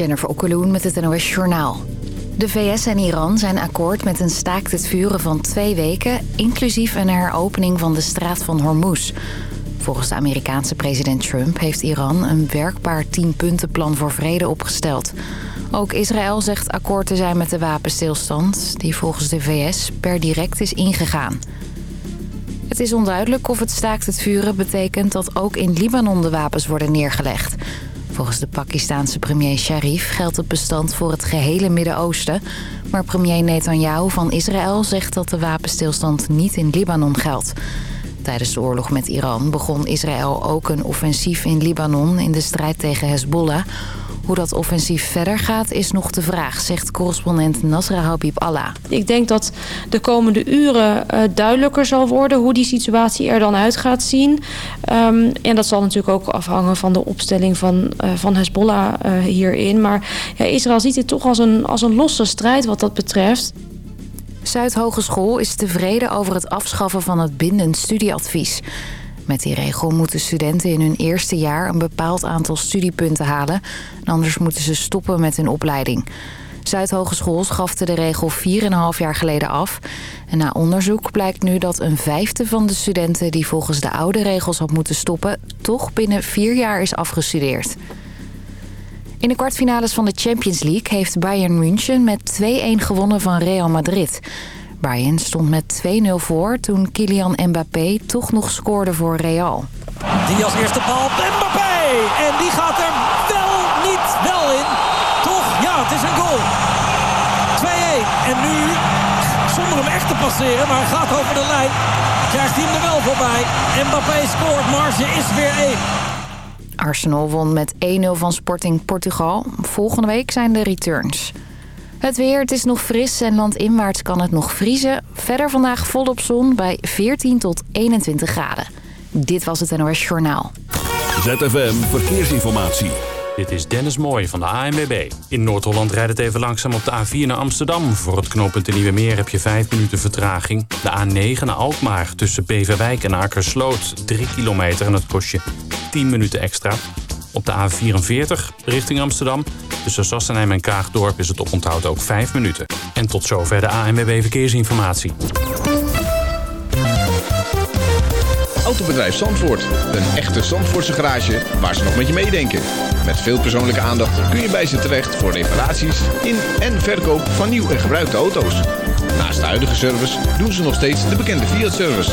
Jennifer Okkeloen met het NOS Journaal. De VS en Iran zijn akkoord met een staakt het vuren van twee weken... inclusief een heropening van de straat van Hormuz. Volgens de Amerikaanse president Trump heeft Iran een werkbaar tienpuntenplan voor vrede opgesteld. Ook Israël zegt akkoord te zijn met de wapenstilstand... die volgens de VS per direct is ingegaan. Het is onduidelijk of het staakt het vuren betekent dat ook in Libanon de wapens worden neergelegd... Volgens de Pakistaanse premier Sharif geldt het bestand voor het gehele Midden-Oosten. Maar premier Netanyahu van Israël zegt dat de wapenstilstand niet in Libanon geldt. Tijdens de oorlog met Iran begon Israël ook een offensief in Libanon in de strijd tegen Hezbollah... Hoe dat offensief verder gaat is nog de vraag, zegt correspondent Nasra Habib Allah. Ik denk dat de komende uren uh, duidelijker zal worden hoe die situatie er dan uit gaat zien. Um, en dat zal natuurlijk ook afhangen van de opstelling van, uh, van Hezbollah uh, hierin. Maar ja, Israël ziet dit toch als een, als een losse strijd wat dat betreft. Zuidhogeschool is tevreden over het afschaffen van het bindend studieadvies. Met die regel moeten studenten in hun eerste jaar een bepaald aantal studiepunten halen. Anders moeten ze stoppen met hun opleiding. Zuidhogeschool schafte de regel 4,5 jaar geleden af. En na onderzoek blijkt nu dat een vijfde van de studenten... die volgens de oude regels had moeten stoppen... toch binnen vier jaar is afgestudeerd. In de kwartfinales van de Champions League heeft Bayern München met 2-1 gewonnen van Real Madrid... Bayern stond met 2-0 voor toen Kylian Mbappé toch nog scoorde voor Real. Die als eerste bal, Mbappé! En die gaat er wel niet wel in. Toch? Ja, het is een goal. 2-1. En nu, zonder hem echt te passeren, maar gaat over de lijn, krijgt hij hem er wel voorbij. Mbappé scoort, marge is weer 1. Arsenal won met 1-0 van Sporting Portugal. Volgende week zijn de returns. Het weer, het is nog fris en landinwaarts kan het nog vriezen. Verder vandaag volop zon bij 14 tot 21 graden. Dit was het NOS Journaal. ZFM Verkeersinformatie. Dit is Dennis Mooij van de ANWB. In Noord-Holland rijdt het even langzaam op de A4 naar Amsterdam. Voor het knooppunt de Nieuwe Meer heb je 5 minuten vertraging. De A9 naar Alkmaar tussen Beverwijk en Akersloot. 3 kilometer en het kost je 10 minuten extra. Op de A44 richting Amsterdam. Tussen Sassenheim en Kaagdorp is het oponthoud ook 5 minuten. En tot zover de ANWB Verkeersinformatie. Autobedrijf Zandvoort. Een echte Zandvoortse garage waar ze nog met je meedenken. Met veel persoonlijke aandacht kun je bij ze terecht voor reparaties in en verkoop van nieuw en gebruikte auto's. Naast de huidige service doen ze nog steeds de bekende Fiat-service.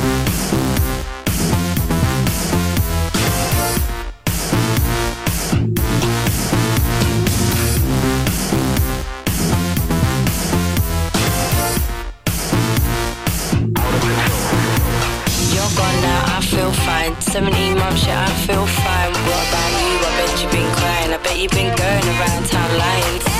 17 months, yeah, I feel fine. What about you? I bet you've been crying. I bet you've been going around town lying.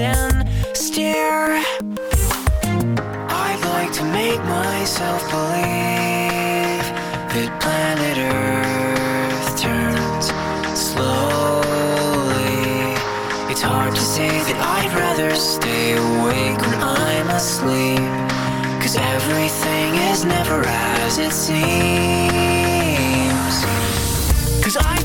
And stare. I'd like to make myself believe that planet Earth turns slowly. It's hard to say that I'd rather stay awake when I'm asleep. Cause everything is never as it seems.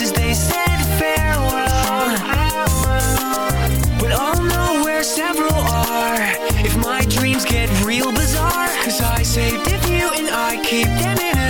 as they said farewell. But I'll know where several are if my dreams get real bizarre. Cause I saved a few and I keep them in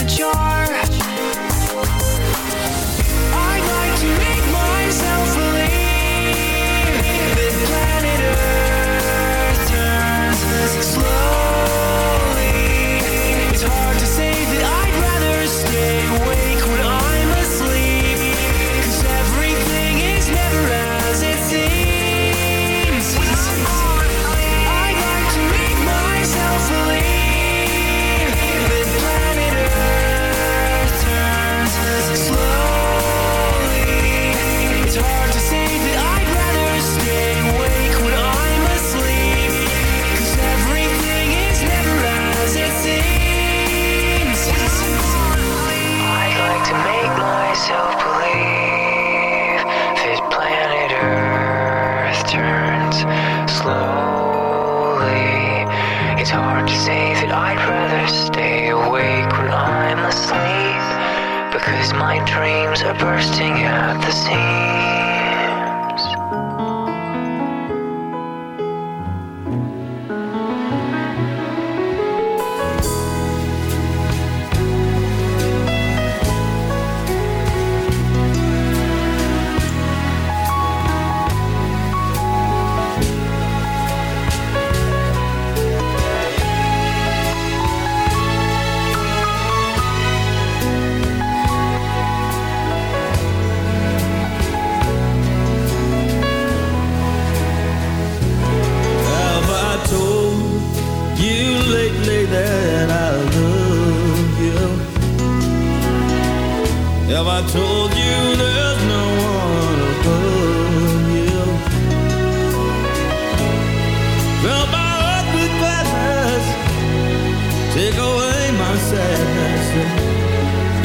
sadness,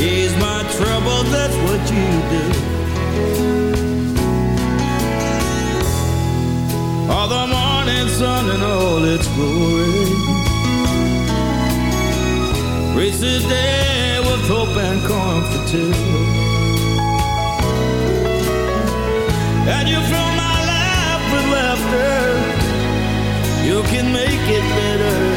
ease my trouble. That's what you do. All the morning sun and all its glory. Reach the day with hope and comfort too. And you fill my life with laughter. You can make it better.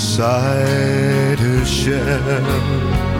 inside her shell.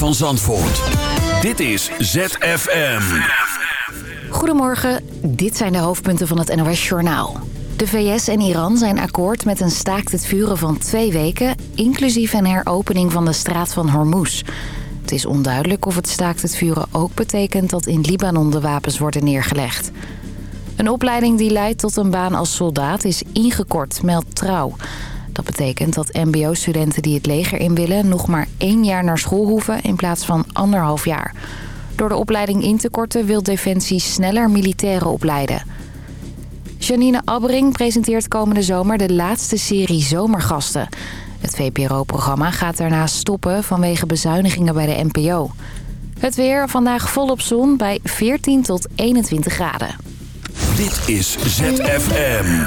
van Zandvoort. Dit is ZFM. Goedemorgen, dit zijn de hoofdpunten van het NOS-journaal. De VS en Iran zijn akkoord met een staakt het vuren van twee weken... inclusief een heropening van de straat van Hormuz. Het is onduidelijk of het staakt het vuren ook betekent... dat in Libanon de wapens worden neergelegd. Een opleiding die leidt tot een baan als soldaat is ingekort, meldt Trouw. Dat betekent dat mbo-studenten die het leger in willen... nog maar één jaar naar school hoeven in plaats van anderhalf jaar... Door de opleiding in te korten wil Defensie sneller militairen opleiden. Janine Abbering presenteert komende zomer de laatste serie Zomergasten. Het VPRO-programma gaat daarna stoppen vanwege bezuinigingen bij de NPO. Het weer vandaag volop zon bij 14 tot 21 graden. Dit is ZFM.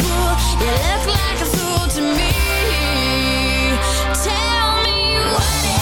you look like a fool tell me what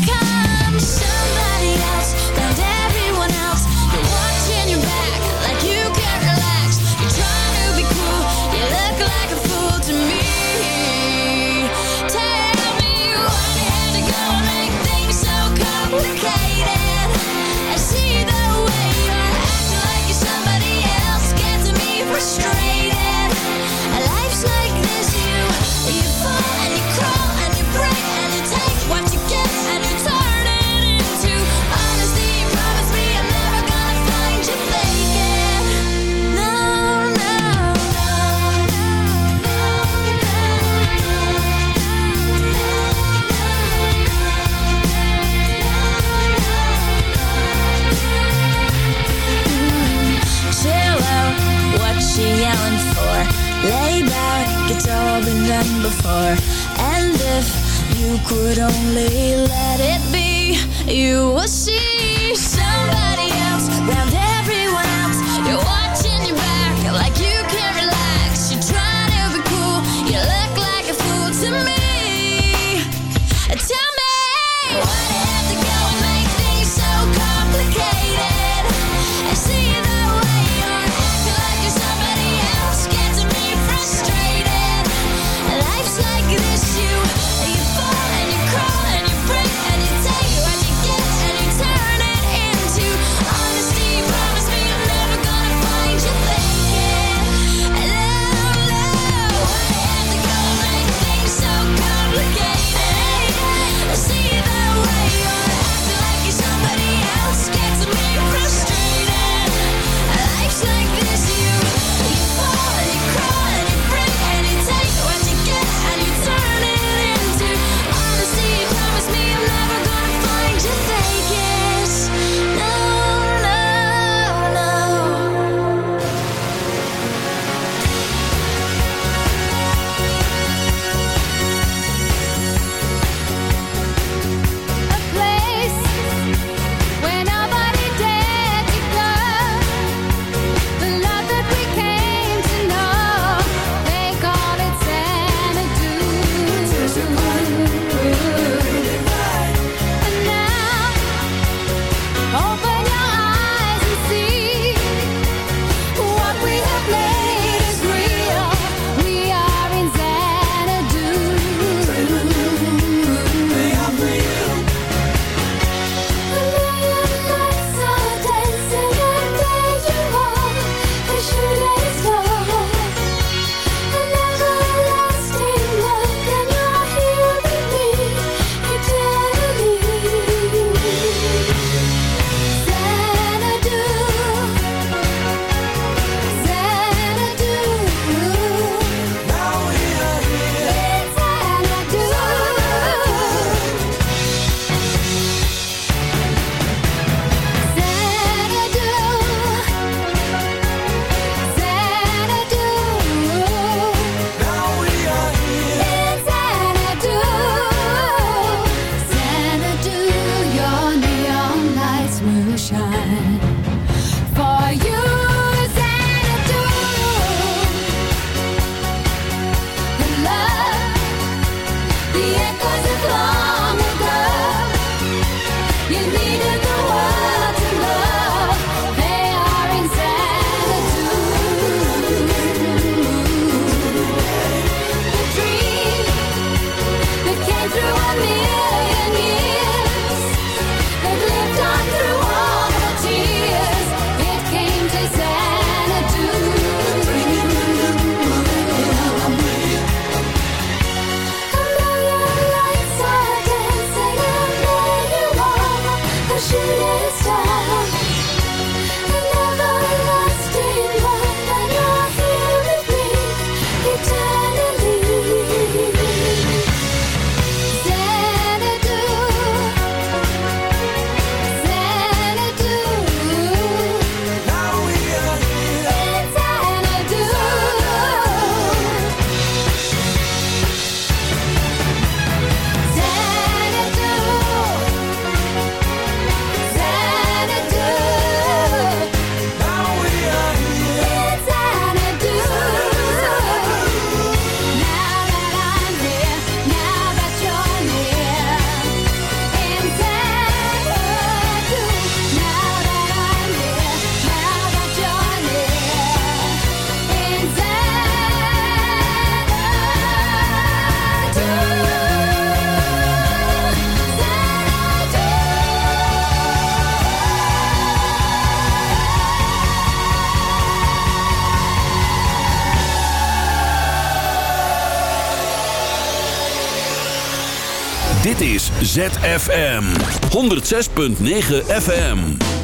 ZFM 106.9 FM.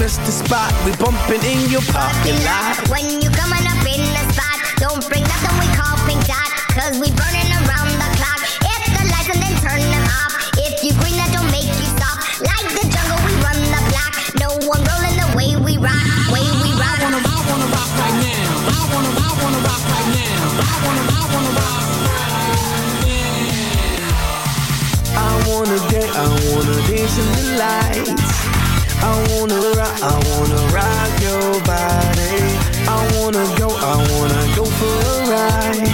Mr. Spot. We bumping in your parking lot. When you coming don't bring nothing we call pink dot. Cause we burning around the clock. Hit the lights and then turn them off. If you green, that don't make you stop. Like the jungle, we run the block. No one rolling the way we rock, way we rock. I wanna, I wanna rock right now. I wanna, I wanna rock right now. I wanna, I wanna rock. I wanna dance, I wanna dance in the lights. I wanna rock, I wanna rock your body. I wanna go, I wanna go for a ride.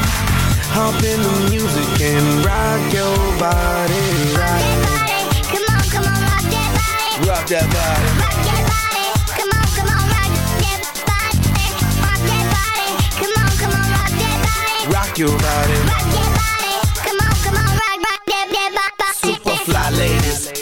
Hop in the music and rock your body. Rock, Come on, come on, rock that body. rock that body. Rock that body. Come on, come on, rock that body. Rock that body. Come on, come on, rock that body. Rock your body. Rock that body.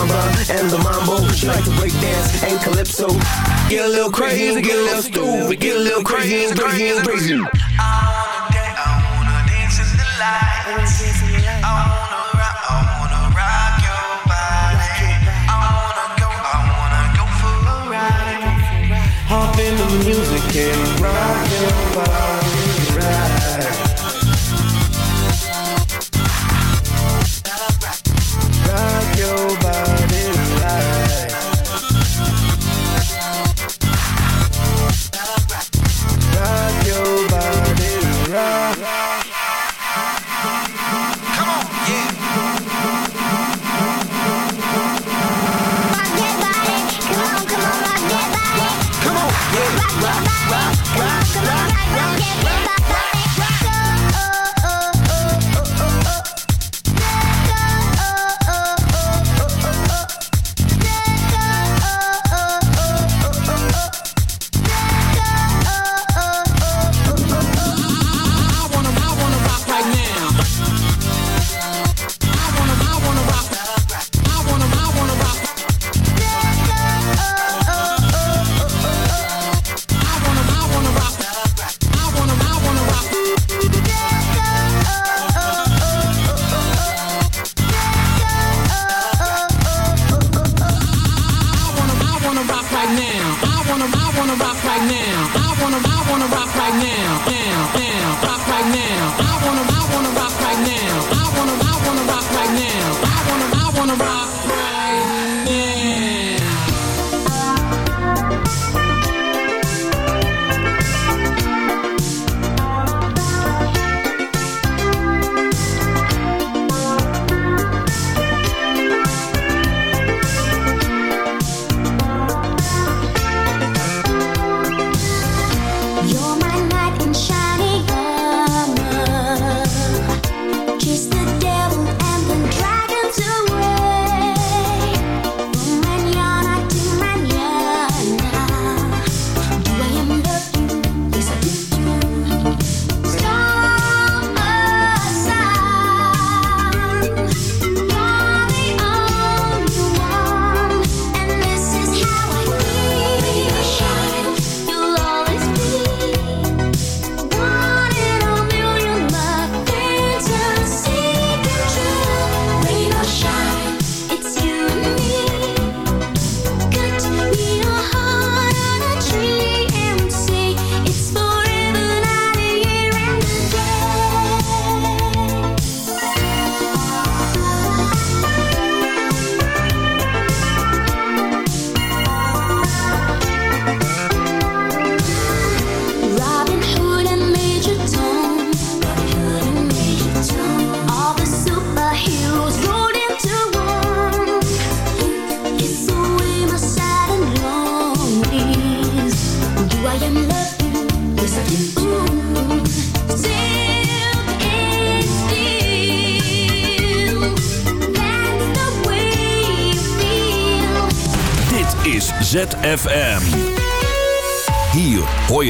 and the mambo. She like to break dance and calypso. Get a little crazy, get a little stupid, get a little crazy and crazy and crazy. I wanna dance, I wanna dance in the lights. I wanna rock, I wanna rock your body. I wanna go, I wanna go for a ride. Hop in the music and rock your body.